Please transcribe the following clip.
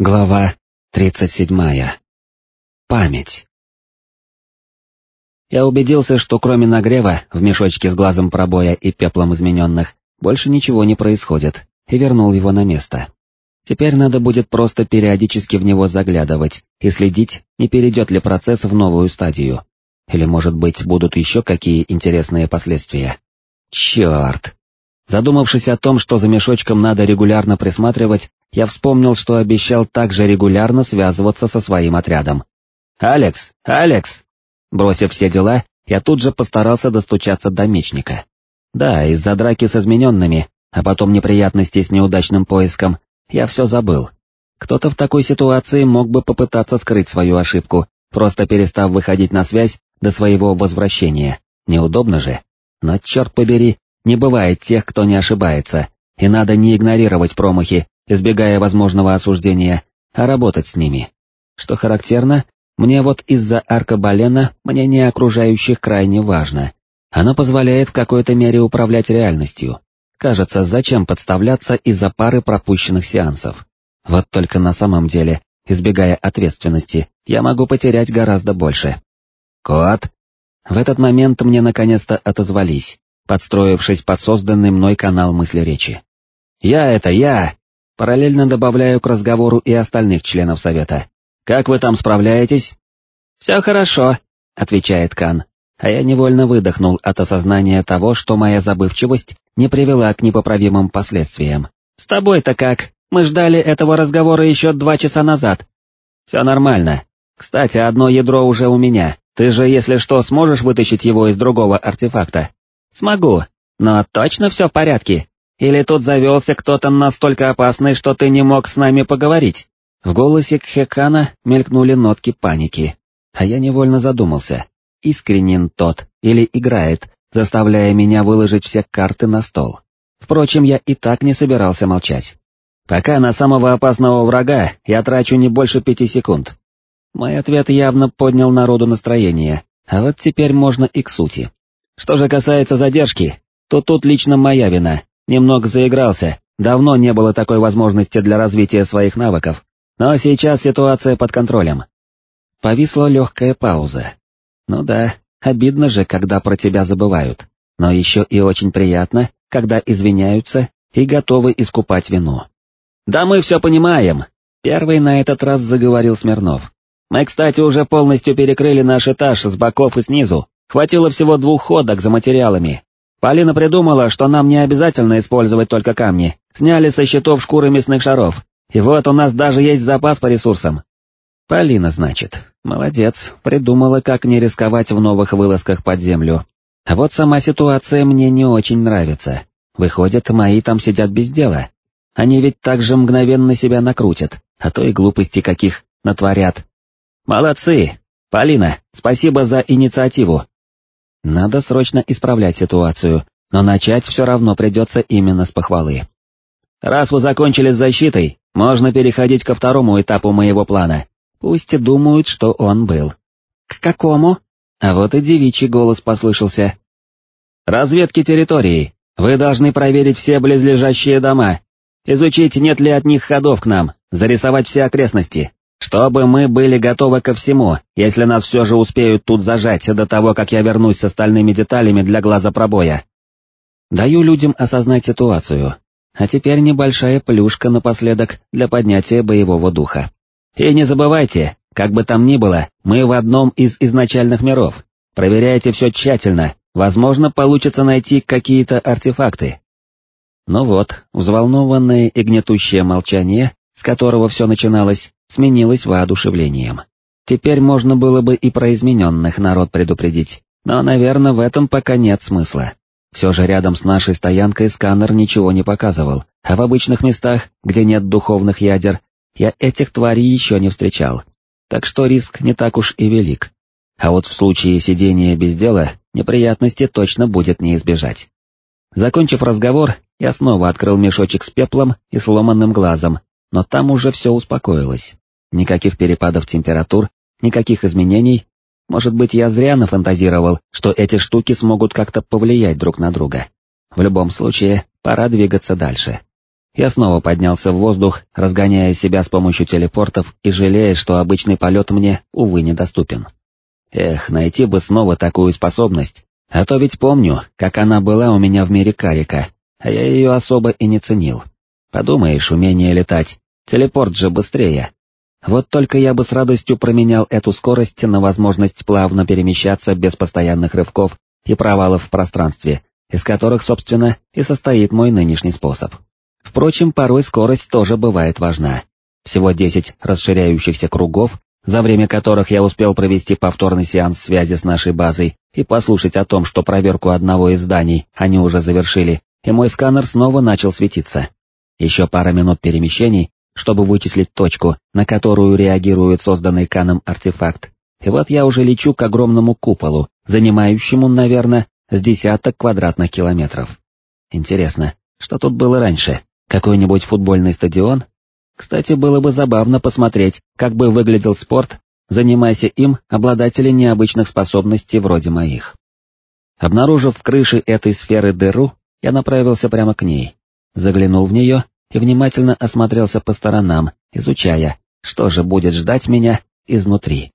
Глава 37. Память. Я убедился, что кроме нагрева в мешочке с глазом пробоя и пеплом измененных, больше ничего не происходит, и вернул его на место. Теперь надо будет просто периодически в него заглядывать и следить, не перейдет ли процесс в новую стадию. Или, может быть, будут еще какие интересные последствия. Черт! Задумавшись о том, что за мешочком надо регулярно присматривать, я вспомнил, что обещал также регулярно связываться со своим отрядом. «Алекс! Алекс!» Бросив все дела, я тут же постарался достучаться до мечника. Да, из-за драки с измененными, а потом неприятностей с неудачным поиском, я все забыл. Кто-то в такой ситуации мог бы попытаться скрыть свою ошибку, просто перестав выходить на связь до своего возвращения. Неудобно же. Но черт побери, не бывает тех, кто не ошибается, и надо не игнорировать промахи, избегая возможного осуждения, а работать с ними. Что характерно, мне вот из-за аркабалена мнение окружающих крайне важно. Оно позволяет в какой-то мере управлять реальностью. Кажется, зачем подставляться из-за пары пропущенных сеансов. Вот только на самом деле, избегая ответственности, я могу потерять гораздо больше. Кот. В этот момент мне наконец-то отозвались, подстроившись под созданный мной канал мысли речи. «Я это я!» Параллельно добавляю к разговору и остальных членов совета. «Как вы там справляетесь?» «Все хорошо», — отвечает Кан, а я невольно выдохнул от осознания того, что моя забывчивость не привела к непоправимым последствиям. «С тобой-то как? Мы ждали этого разговора еще два часа назад». «Все нормально. Кстати, одно ядро уже у меня. Ты же, если что, сможешь вытащить его из другого артефакта?» «Смогу. Но точно все в порядке? Или тут завелся кто-то настолько опасный, что ты не мог с нами поговорить?» В голосе Кхекана мелькнули нотки паники, а я невольно задумался, искренен тот или играет, заставляя меня выложить все карты на стол. Впрочем, я и так не собирался молчать. Пока на самого опасного врага я трачу не больше пяти секунд. Мой ответ явно поднял народу настроение, а вот теперь можно и к сути. Что же касается задержки, то тут лично моя вина, немного заигрался, давно не было такой возможности для развития своих навыков, но сейчас ситуация под контролем. Повисла легкая пауза. Ну да, обидно же, когда про тебя забывают, но еще и очень приятно, когда извиняются и готовы искупать вину. «Да мы все понимаем», — первый на этот раз заговорил Смирнов. «Мы, кстати, уже полностью перекрыли наш этаж с боков и снизу, Хватило всего двух ходок за материалами. Полина придумала, что нам не обязательно использовать только камни, сняли со счетов шкуры мясных шаров, и вот у нас даже есть запас по ресурсам. Полина, значит, молодец, придумала, как не рисковать в новых вылазках под землю. А вот сама ситуация мне не очень нравится. Выходит, мои там сидят без дела. Они ведь так же мгновенно себя накрутят, а то и глупости каких натворят. Молодцы! Полина, спасибо за инициативу. Надо срочно исправлять ситуацию, но начать все равно придется именно с похвалы. Раз вы закончили с защитой, можно переходить ко второму этапу моего плана. Пусть думают, что он был. К какому? А вот и девичий голос послышался. Разведки территории. Вы должны проверить все близлежащие дома, изучить, нет ли от них ходов к нам, зарисовать все окрестности, чтобы мы были готовы ко всему, если нас все же успеют тут зажать до того, как я вернусь с остальными деталями для глаза пробоя. Даю людям осознать ситуацию, а теперь небольшая плюшка напоследок для поднятия боевого духа. И не забывайте, как бы там ни было, мы в одном из изначальных миров. Проверяйте все тщательно, возможно, получится найти какие-то артефакты. Ну вот, взволнованное и гнетущее молчание, с которого все начиналось, сменилось воодушевлением. Теперь можно было бы и про измененных народ предупредить, но, наверное, в этом пока нет смысла. Все же рядом с нашей стоянкой сканер ничего не показывал, а в обычных местах, где нет духовных ядер, я этих тварей еще не встречал. Так что риск не так уж и велик. А вот в случае сидения без дела, неприятности точно будет не избежать. Закончив разговор, я снова открыл мешочек с пеплом и сломанным глазом, но там уже все успокоилось. Никаких перепадов температур, никаких изменений. Может быть, я зря нафантазировал, что эти штуки смогут как-то повлиять друг на друга. В любом случае, пора двигаться дальше. Я снова поднялся в воздух, разгоняя себя с помощью телепортов и жалея, что обычный полет мне, увы, недоступен. Эх, найти бы снова такую способность, а то ведь помню, как она была у меня в мире Карика, а я ее особо и не ценил. Подумаешь, умение летать, телепорт же быстрее. Вот только я бы с радостью променял эту скорость на возможность плавно перемещаться без постоянных рывков и провалов в пространстве, из которых, собственно, и состоит мой нынешний способ. Впрочем, порой скорость тоже бывает важна. Всего 10 расширяющихся кругов, за время которых я успел провести повторный сеанс связи с нашей базой и послушать о том, что проверку одного из зданий они уже завершили, и мой сканер снова начал светиться. Еще пара минут перемещений, чтобы вычислить точку, на которую реагирует созданный Каном артефакт, и вот я уже лечу к огромному куполу, занимающему, наверное, с десяток квадратных километров. Интересно, что тут было раньше? Какой-нибудь футбольный стадион? Кстати, было бы забавно посмотреть, как бы выглядел спорт, занимаясь им обладатели необычных способностей вроде моих. Обнаружив в крыше этой сферы дыру, я направился прямо к ней заглянул в нее и внимательно осмотрелся по сторонам, изучая, что же будет ждать меня изнутри.